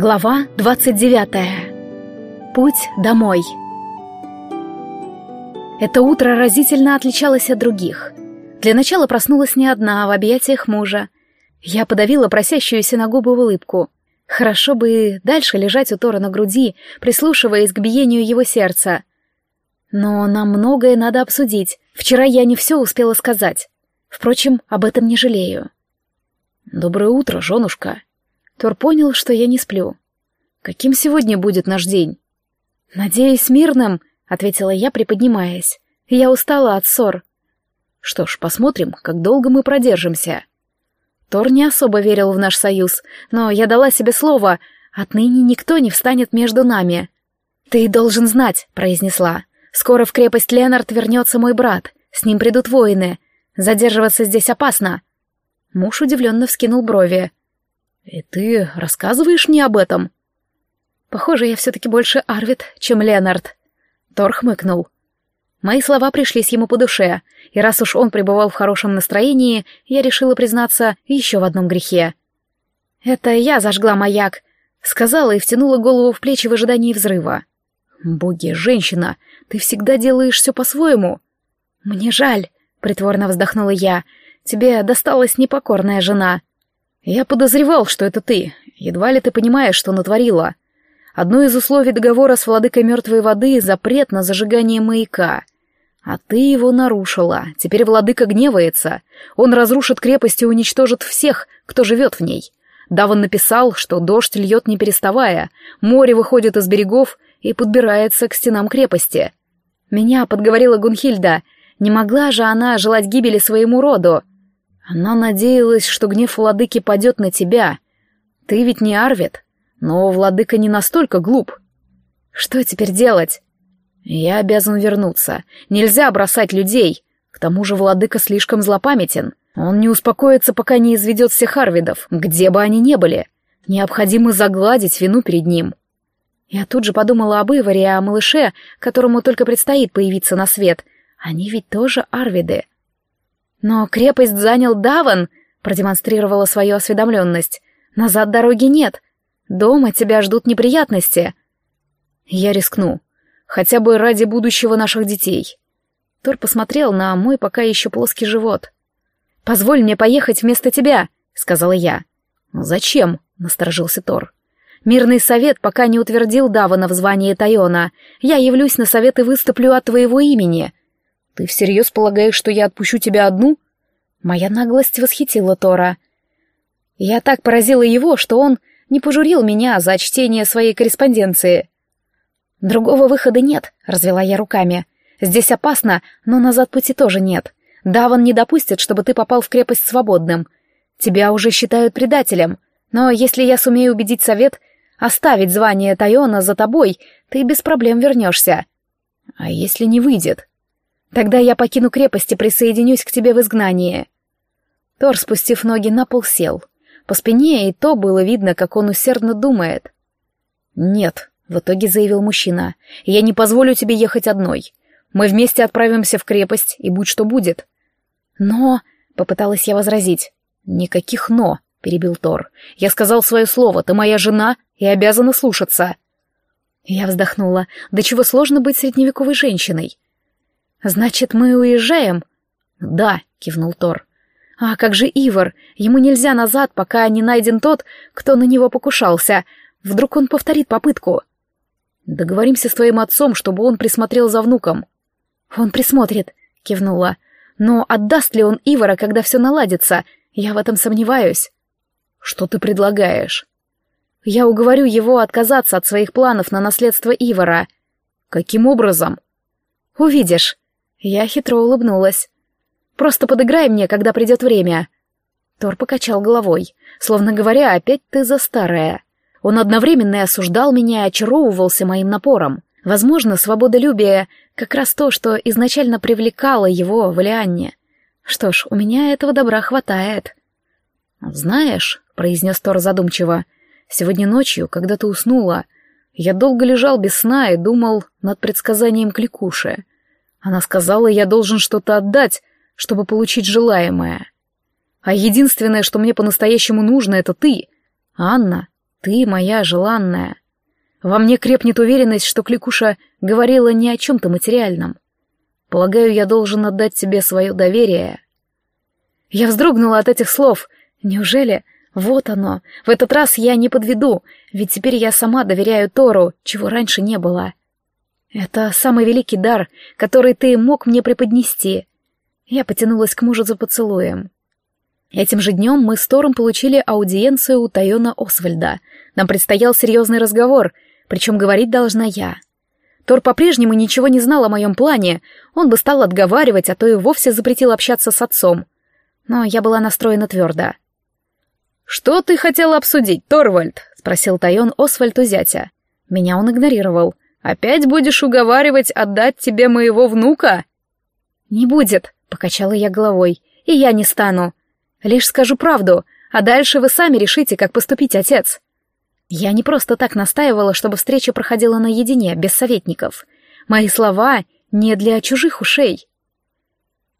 Глава 29. Путь домой. Это утро разительно отличалось от других. Для начала проснулась не одна, в объятиях мужа. Я подавила просящуюся на губы улыбку. Хорошо бы дальше лежать у Тора на груди, прислушиваясь к биению его сердца. Но нам многое надо обсудить. Вчера я не все успела сказать. Впрочем, об этом не жалею. «Доброе утро, женушка», Тор понял, что я не сплю. «Каким сегодня будет наш день?» «Надеюсь, мирным», — ответила я, приподнимаясь. «Я устала от ссор». «Что ж, посмотрим, как долго мы продержимся». Тор не особо верил в наш союз, но я дала себе слово, отныне никто не встанет между нами. «Ты должен знать», — произнесла. «Скоро в крепость Ленард вернется мой брат. С ним придут воины. Задерживаться здесь опасно». Муж удивленно вскинул брови. «И ты рассказываешь мне об этом?» «Похоже, я все-таки больше Арвид, чем Леонард». Тор хмыкнул. Мои слова пришлись ему по душе, и раз уж он пребывал в хорошем настроении, я решила признаться еще в одном грехе. «Это я зажгла маяк», — сказала и втянула голову в плечи в ожидании взрыва. «Боги, женщина, ты всегда делаешь все по-своему». «Мне жаль», — притворно вздохнула я, — «тебе досталась непокорная жена». Я подозревал, что это ты. Едва ли ты понимаешь, что натворила. Одно из условий договора с владыкой мертвой воды — запрет на зажигание маяка. А ты его нарушила. Теперь владыка гневается. Он разрушит крепость и уничтожит всех, кто живет в ней. Даван написал, что дождь льет не переставая, море выходит из берегов и подбирается к стенам крепости. Меня подговорила Гунхильда. Не могла же она желать гибели своему роду. Она надеялась, что гнев владыки падет на тебя. Ты ведь не Арвид, но владыка не настолько глуп. Что теперь делать? Я обязан вернуться. Нельзя бросать людей. К тому же владыка слишком злопамятен. Он не успокоится, пока не изведет всех Арвидов, где бы они ни были. Необходимо загладить вину перед ним. Я тут же подумала об Иваре и о малыше, которому только предстоит появиться на свет. Они ведь тоже Арвиды. «Но крепость занял Даван», — продемонстрировала свою осведомленность. «Назад дороги нет. Дома тебя ждут неприятности». «Я рискну. Хотя бы ради будущего наших детей». Тор посмотрел на мой пока еще плоский живот. «Позволь мне поехать вместо тебя», — сказала я. «Зачем?» — насторожился Тор. «Мирный совет пока не утвердил Давана в звании Тайона. Я явлюсь на совет и выступлю от твоего имени. «Ты всерьез полагаешь, что я отпущу тебя одну?» Моя наглость восхитила Тора. Я так поразила его, что он не пожурил меня за чтение своей корреспонденции. «Другого выхода нет», — развела я руками. «Здесь опасно, но назад пути тоже нет. Даван не допустит, чтобы ты попал в крепость свободным. Тебя уже считают предателем. Но если я сумею убедить совет оставить звание Тайона за тобой, ты без проблем вернешься». «А если не выйдет?» Тогда я покину крепость и присоединюсь к тебе в изгнании». Тор, спустив ноги на пол, сел. По спине и то было видно, как он усердно думает. «Нет», — в итоге заявил мужчина, — «я не позволю тебе ехать одной. Мы вместе отправимся в крепость, и будь что будет». «Но...» — попыталась я возразить. «Никаких «но», — перебил Тор. «Я сказал свое слово, ты моя жена и обязана слушаться». Я вздохнула. «Да чего сложно быть средневековой женщиной?» «Значит, мы уезжаем?» «Да», — кивнул Тор. «А как же Ивар? Ему нельзя назад, пока не найден тот, кто на него покушался. Вдруг он повторит попытку?» «Договоримся с твоим отцом, чтобы он присмотрел за внуком». «Он присмотрит», — кивнула. «Но отдаст ли он Ивара, когда все наладится? Я в этом сомневаюсь». «Что ты предлагаешь?» «Я уговорю его отказаться от своих планов на наследство Ивара». «Каким образом?» «Увидишь». Я хитро улыбнулась. «Просто подыграй мне, когда придет время». Тор покачал головой, словно говоря, опять ты за старое. Он одновременно и осуждал меня и очаровывался моим напором. Возможно, свободолюбие — как раз то, что изначально привлекало его в Лианне. Что ж, у меня этого добра хватает. «Знаешь», — произнес Тор задумчиво, — «сегодня ночью, когда ты уснула, я долго лежал без сна и думал над предсказанием Кликуши. Она сказала, я должен что-то отдать, чтобы получить желаемое. А единственное, что мне по-настоящему нужно, это ты, Анна. Ты моя желанная. Во мне крепнет уверенность, что Кликуша говорила не о чем-то материальном. Полагаю, я должен отдать тебе свое доверие. Я вздрогнула от этих слов. Неужели... Вот оно. В этот раз я не подведу, ведь теперь я сама доверяю Тору, чего раньше не было. Это самый великий дар, который ты мог мне преподнести. Я потянулась к мужу за поцелуем. Этим же днем мы с Тором получили аудиенцию у Тайона Освальда. Нам предстоял серьезный разговор, причем говорить должна я. Тор по-прежнему ничего не знал о моем плане, он бы стал отговаривать, а то и вовсе запретил общаться с отцом. Но я была настроена твердо. «Что ты хотел обсудить, Торвальд?» — спросил Тайон Освальд у зятя. Меня он игнорировал. «Опять будешь уговаривать отдать тебе моего внука?» «Не будет», — покачала я головой, — «и я не стану. Лишь скажу правду, а дальше вы сами решите, как поступить, отец». Я не просто так настаивала, чтобы встреча проходила наедине, без советников. Мои слова не для чужих ушей.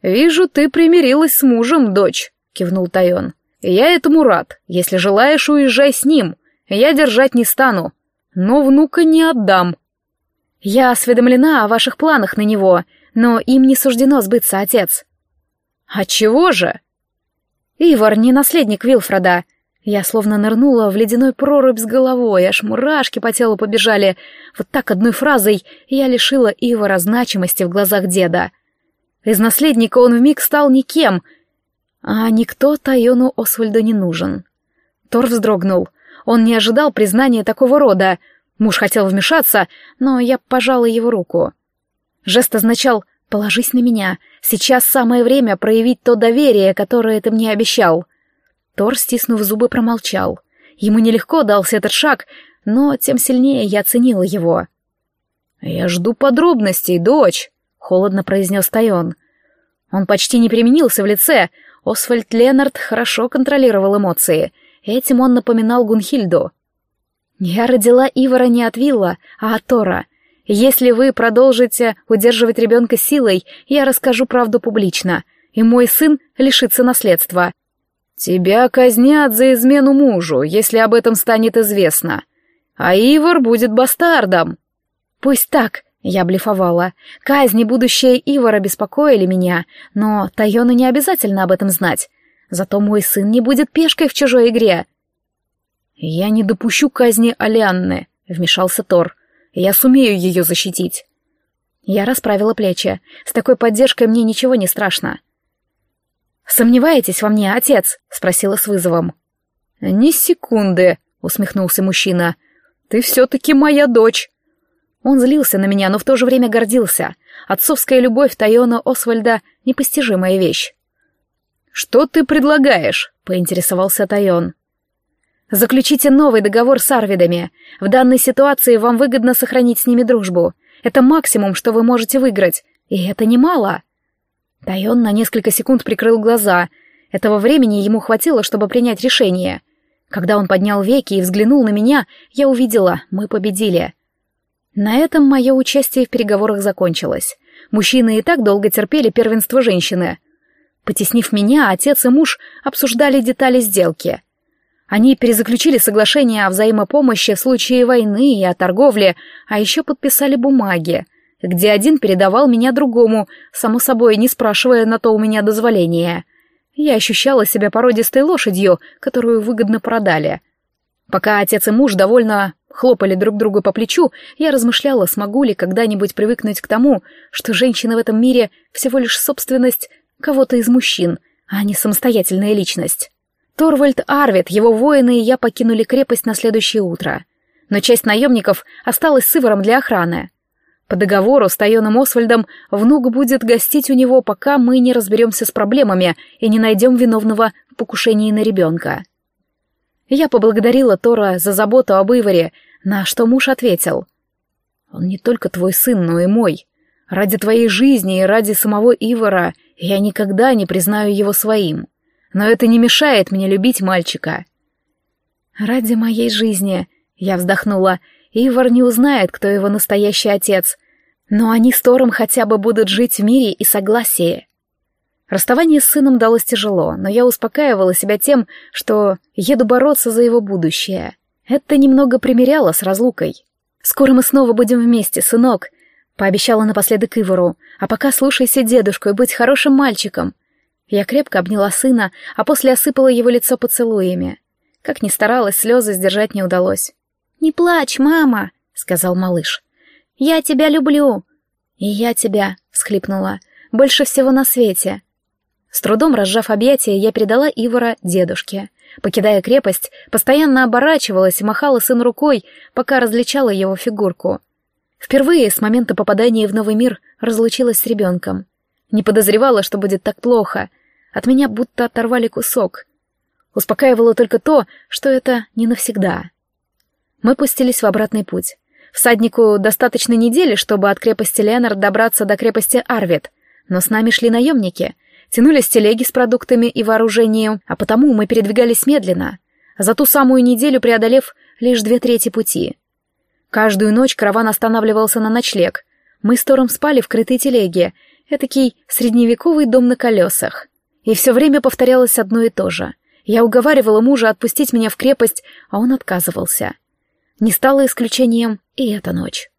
«Вижу, ты примирилась с мужем, дочь», — кивнул Тайон. Я этому рад. Если желаешь, уезжай с ним. Я держать не стану. Но внука не отдам. Я осведомлена о ваших планах на него, но им не суждено сбыться, отец. А чего же? Ивар не наследник Вилфреда. Я словно нырнула в ледяной прорубь с головой, аж мурашки по телу побежали. Вот так одной фразой я лишила Ивара значимости в глазах деда. Из наследника он вмиг стал никем — а никто Тайону Освальду не нужен. Тор вздрогнул. Он не ожидал признания такого рода. Муж хотел вмешаться, но я пожала его руку. Жест означал «положись на меня, сейчас самое время проявить то доверие, которое ты мне обещал». Тор, стиснув зубы, промолчал. Ему нелегко дался этот шаг, но тем сильнее я ценила его. «Я жду подробностей, дочь», — холодно произнес Тайон. Он почти не применился в лице, Освальд Ленард хорошо контролировал эмоции. Этим он напоминал Гунхильду. «Я родила Ивара не от Вилла, а от Тора. Если вы продолжите удерживать ребенка силой, я расскажу правду публично, и мой сын лишится наследства». «Тебя казнят за измену мужу, если об этом станет известно. А Ивар будет бастардом». «Пусть так», я блефовала. Казни будущее Ивара беспокоили меня, но Тайону не обязательно об этом знать. Зато мой сын не будет пешкой в чужой игре. «Я не допущу казни Алианны», — вмешался Тор. «Я сумею ее защитить». Я расправила плечи. С такой поддержкой мне ничего не страшно. «Сомневаетесь во мне, отец?» — спросила с вызовом. «Ни секунды», — усмехнулся мужчина. «Ты все-таки моя дочь». Он злился на меня, но в то же время гордился. Отцовская любовь Тайона Освальда — непостижимая вещь. «Что ты предлагаешь?» — поинтересовался Тайон. «Заключите новый договор с Арвидами. В данной ситуации вам выгодно сохранить с ними дружбу. Это максимум, что вы можете выиграть. И это немало». Тайон на несколько секунд прикрыл глаза. Этого времени ему хватило, чтобы принять решение. Когда он поднял веки и взглянул на меня, я увидела, мы победили. На этом мое участие в переговорах закончилось. Мужчины и так долго терпели первенство женщины. Потеснив меня, отец и муж обсуждали детали сделки. Они перезаключили соглашение о взаимопомощи в случае войны и о торговле, а еще подписали бумаги, где один передавал меня другому, само собой не спрашивая на то у меня дозволения. Я ощущала себя породистой лошадью, которую выгодно продали. Пока отец и муж довольно хлопали друг друга по плечу, я размышляла, смогу ли когда-нибудь привыкнуть к тому, что женщина в этом мире всего лишь собственность кого-то из мужчин, а не самостоятельная личность. Торвальд Арвид, его воины и я покинули крепость на следующее утро. Но часть наемников осталась с Иваром для охраны. По договору с Тайоном Освальдом внук будет гостить у него, пока мы не разберемся с проблемами и не найдем виновного в покушении на ребенка. Я поблагодарила Тора за заботу об Иваре, на что муж ответил. «Он не только твой сын, но и мой. Ради твоей жизни и ради самого Ивара я никогда не признаю его своим. Но это не мешает мне любить мальчика». «Ради моей жизни», — я вздохнула, — «Ивар не узнает, кто его настоящий отец, но они с Тором хотя бы будут жить в мире и согласии». Расставание с сыном далось тяжело, но я успокаивала себя тем, что еду бороться за его будущее. Это немного примеряло с разлукой. «Скоро мы снова будем вместе, сынок», — пообещала напоследок Ивору, «а пока слушайся дедушку и будь хорошим мальчиком». Я крепко обняла сына, а после осыпала его лицо поцелуями. Как ни старалась, слезы сдержать не удалось. «Не плачь, мама», — сказал малыш. «Я тебя люблю». «И я тебя», — всхлипнула, — «больше всего на свете». С трудом разжав объятия, я передала Ивара дедушке. Покидая крепость, постоянно оборачивалась и махала сыну рукой, пока различала его фигурку. Впервые с момента попадания в новый мир разлучилась с ребенком. Не подозревала, что будет так плохо. От меня будто оторвали кусок. Успокаивало только то, что это не навсегда. Мы пустились в обратный путь. Всаднику достаточно недели, чтобы от крепости Ленар добраться до крепости Арвид, но с нами шли наемники, тянулись телеги с продуктами и вооружением, а потому мы передвигались медленно, за ту самую неделю преодолев лишь две трети пути. Каждую ночь караван останавливался на ночлег. Мы с Тором спали в крытой телеге, этакий средневековый дом на колесах. И все время повторялось одно и то же. Я уговаривала мужа отпустить меня в крепость, а он отказывался. Не стало исключением и эта ночь.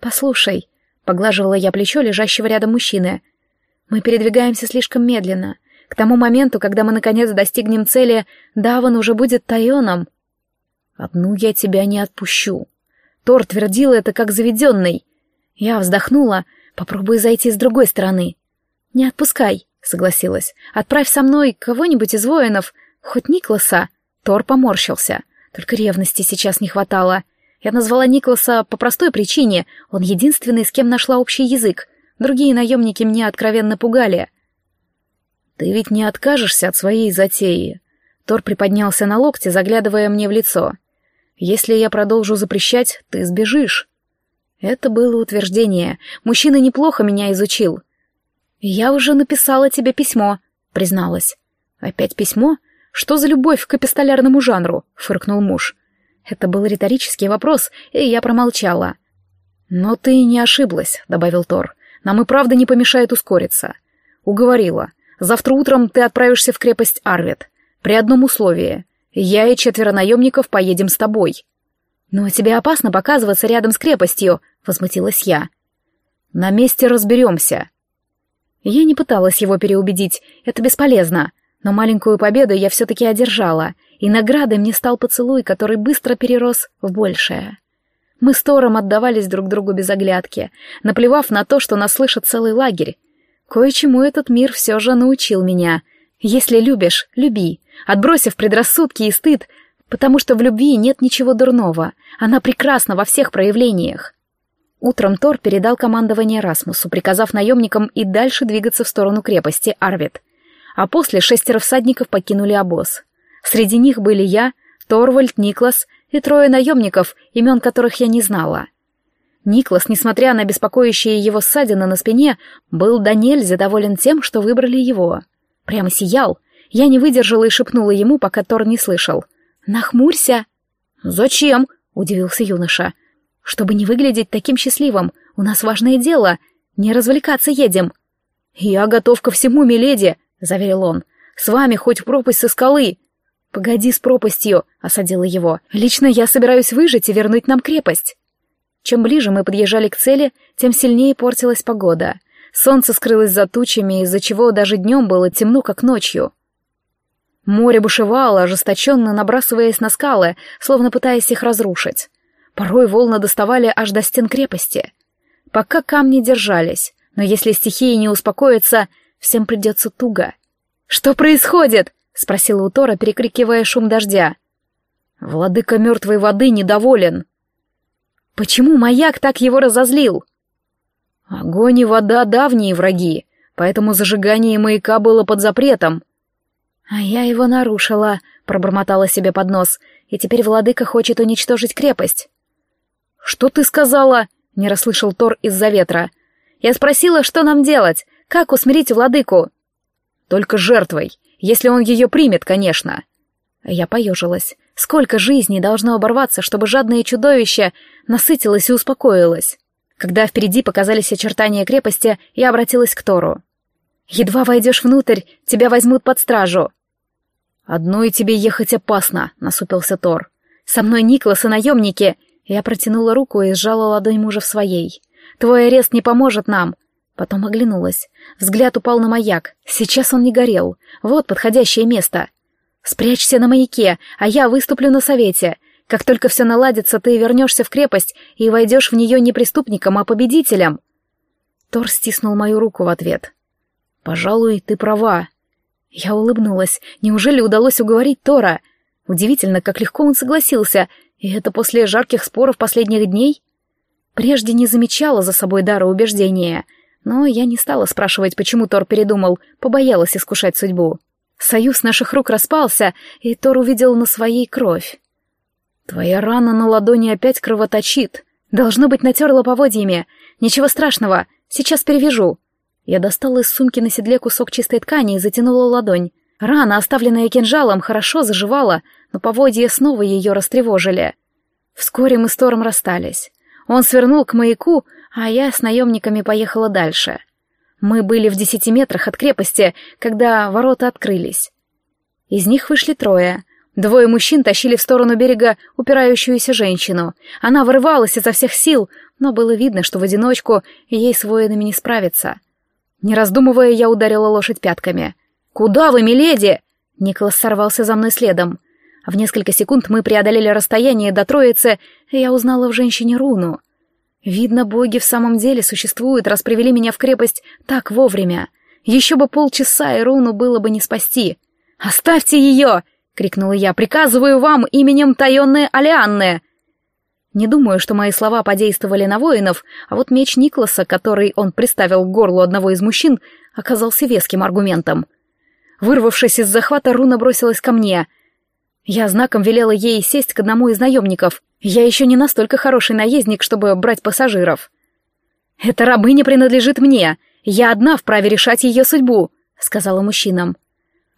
«Послушай», — поглаживала я плечо лежащего рядом мужчины, — «мы передвигаемся слишком медленно. К тому моменту, когда мы наконец достигнем цели, Даван уже будет Тайоном». «Одну я тебя не отпущу». Тор твердил это как заведенный. Я вздохнула, попробуй зайти с другой стороны. «Не отпускай», — согласилась. «Отправь со мной кого-нибудь из воинов, хоть Никласа». Тор поморщился — только ревности сейчас не хватало. Я назвала Никласа по простой причине. Он единственный, с кем нашла общий язык. Другие наемники меня откровенно пугали. «Ты ведь не откажешься от своей затеи?» Тор приподнялся на локте, заглядывая мне в лицо. «Если я продолжу запрещать, ты сбежишь». Это было утверждение. Мужчина неплохо меня изучил. «Я уже написала тебе письмо», — призналась. «Опять письмо? Что за любовь к эпистолярному жанру?» — фыркнул муж. Это был риторический вопрос, и я промолчала. «Но ты не ошиблась», — добавил Тор. «Нам и правда не помешает ускориться». «Уговорила. Завтра утром ты отправишься в крепость Арвет. При одном условии. Я и четверо наемников поедем с тобой». «Но тебе опасно показываться рядом с крепостью», — возмутилась я. «На месте разберемся». Я не пыталась его переубедить, это бесполезно. Но маленькую победу я все-таки одержала, и наградой мне стал поцелуй, который быстро перерос в большее. Мы с Тором отдавались друг другу без оглядки, наплевав на то, что нас слышит целый лагерь. Кое-чему этот мир все же научил меня. Если любишь, люби, отбросив предрассудки и стыд, потому что в любви нет ничего дурного, она прекрасна во всех проявлениях. Утром Тор передал командование Расмусу, приказав наемникам и дальше двигаться в сторону крепости Арвид — а после шестеро всадников покинули обоз. Среди них были я, Торвальд, Никлас и трое наемников, имен которых я не знала. Никлас, несмотря на беспокоящие его ссадины на спине, был до нельзя доволен тем, что выбрали его. Прямо сиял. Я не выдержала и шепнула ему, пока Тор не слышал. «Нахмурься!» «Зачем?» — удивился юноша. «Чтобы не выглядеть таким счастливым. У нас важное дело. Не развлекаться едем». «Я готов ко всему, миледи!» заверил он. «С вами хоть в пропасть со скалы!» «Погоди с пропастью!» — осадила его. «Лично я собираюсь выжить и вернуть нам крепость!» Чем ближе мы подъезжали к цели, тем сильнее портилась погода. Солнце скрылось за тучами, из-за чего даже днем было темно, как ночью. Море бушевало, ожесточенно набрасываясь на скалы, словно пытаясь их разрушить. Порой волны доставали аж до стен крепости. Пока камни держались, но если стихия не успокоится, всем придется туго. «Что происходит?» — спросила у Тора, перекрикивая шум дождя. «Владыка мертвой воды недоволен». «Почему маяк так его разозлил?» «Огонь и вода — давние враги, поэтому зажигание маяка было под запретом». «А я его нарушила», — пробормотала себе под нос, «и теперь владыка хочет уничтожить крепость». «Что ты сказала?» — не расслышал Тор из-за ветра. «Я спросила, что нам делать. Как усмирить владыку? Только жертвой, если он ее примет, конечно. Я поежилась. Сколько жизней должно оборваться, чтобы жадное чудовище насытилось и успокоилось? Когда впереди показались очертания крепости, я обратилась к Тору. «Едва войдешь внутрь, тебя возьмут под стражу». «Одной тебе ехать опасно», — насупился Тор. Со мной Никлас и наемники. Я протянула руку и сжала ладонь мужа в своей. Твой арест не поможет нам. Потом оглянулась. Взгляд упал на маяк. Сейчас он не горел. Вот подходящее место. Спрячься на маяке, а я выступлю на совете. Как только все наладится, ты вернешься в крепость и войдешь в нее не преступником, а победителем. Тор стиснул мою руку в ответ. «Пожалуй, ты права». Я улыбнулась. Неужели удалось уговорить Тора? Удивительно, как легко он согласился, и это после жарких споров последних дней. Прежде не замечала за собой дара убеждения, но я не стала спрашивать, почему Тор передумал, побоялась искушать судьбу. Союз наших рук распался, и Тор увидел на своей кровь. «Твоя рана на ладони опять кровоточит. Должно быть, натерла поводьями. Ничего страшного, сейчас перевяжу». Я достала из сумки на седле кусок чистой ткани и затянула ладонь. Рана, оставленная кинжалом, хорошо заживала, но поводья снова ее растревожили. Вскоре мы с Тором расстались. Он свернул к маяку, а я с наемниками поехала дальше. Мы были в десяти метрах от крепости, когда ворота открылись. Из них вышли трое. Двое мужчин тащили в сторону берега упирающуюся женщину. Она вырывалась изо всех сил, но было видно, что в одиночку ей с воинами не справиться. Не раздумывая, я ударила лошадь пятками. «Куда вы, миледи?» Николас сорвался за мной следом. В несколько секунд мы преодолели расстояние до троицы, и я узнала в женщине руну. Видно, боги в самом деле существуют, раз привели меня в крепость так вовремя. Еще бы полчаса, и руну было бы не спасти. «Оставьте ее!» — крикнула я. «Приказываю вам именем Тайонны Алианны!» Не думаю, что мои слова подействовали на воинов, а вот меч Никласа, который он приставил к горлу одного из мужчин, оказался веским аргументом. Вырвавшись из захвата, Руна бросилась ко мне. Я знаком велела ей сесть к одному из наемников. Я еще не настолько хороший наездник, чтобы брать пассажиров. «Эта рабыня принадлежит мне. Я одна вправе решать ее судьбу», — сказала мужчинам.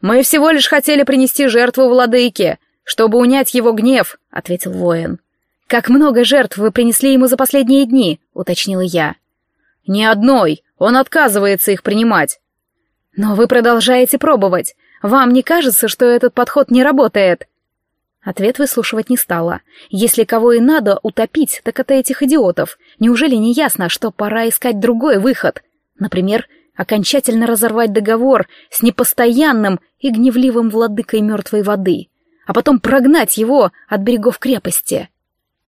«Мы всего лишь хотели принести жертву владыке, чтобы унять его гнев», — ответил воин. «Как много жертв вы принесли ему за последние дни?» — уточнила я. «Ни одной. Он отказывается их принимать». «Но вы продолжаете пробовать. Вам не кажется, что этот подход не работает?» Ответ выслушивать не стала. Если кого и надо утопить, так это этих идиотов. Неужели не ясно, что пора искать другой выход? Например, окончательно разорвать договор с непостоянным и гневливым владыкой мертвой воды, а потом прогнать его от берегов крепости.